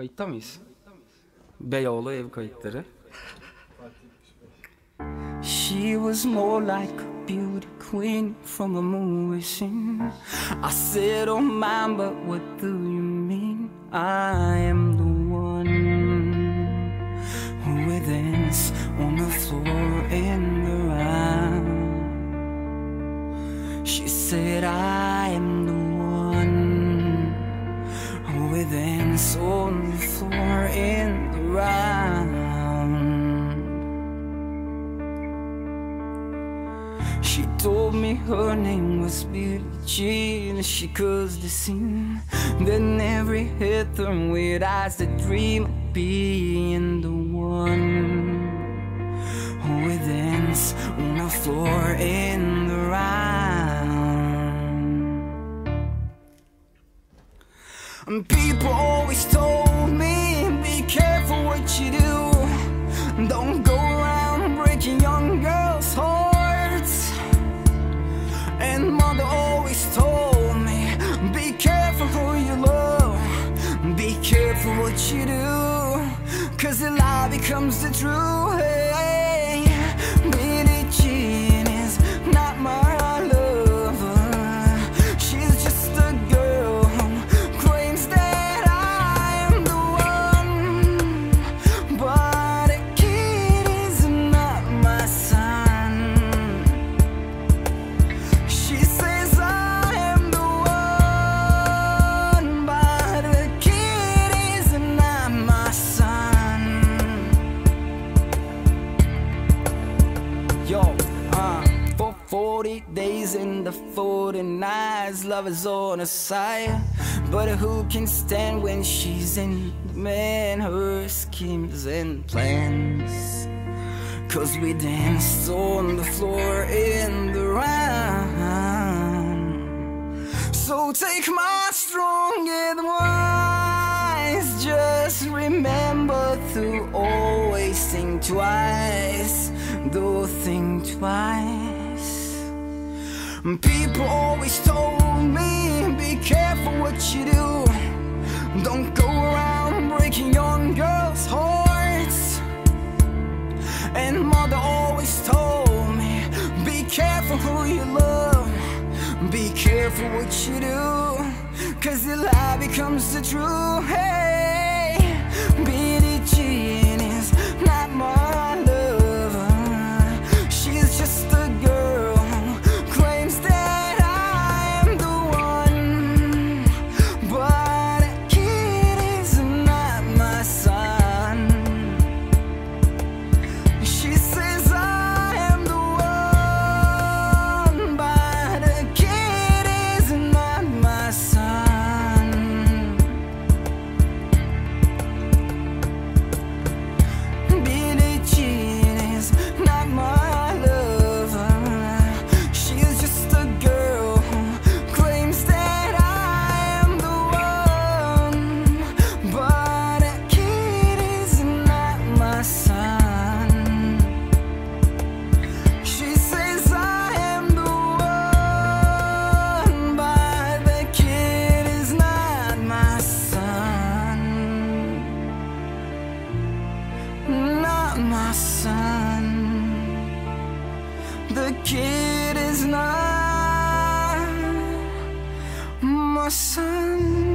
Kayıtta mıyız? Beyoğlu ev kayıtları. She was more like a beauty queen from a movie scene. I said, oh man, but what do you mean? I am the one who will dance on the floor in the round. She said, I am the one who will dance on told me her name was Billie Jean. She caused the scene. Then every head turned with eyes that dream of being the one who will dance on the floor in the round. People always told And mother always told me, be careful who you love. Be careful what you do. Cause the lie becomes the truth. 40 days in the 40 nights, love is on her side. But who can stand when she's in man her schemes and plans? Cause we danced on the floor in the round. So take my strong advice. Just remember to always think twice. Do think twice. People always told me be careful what you do. Don't go around breaking young girls' hearts. And mother always told me, be careful who you love, be careful what you do, cause the lie becomes the truth. Hey, The kid is not my son.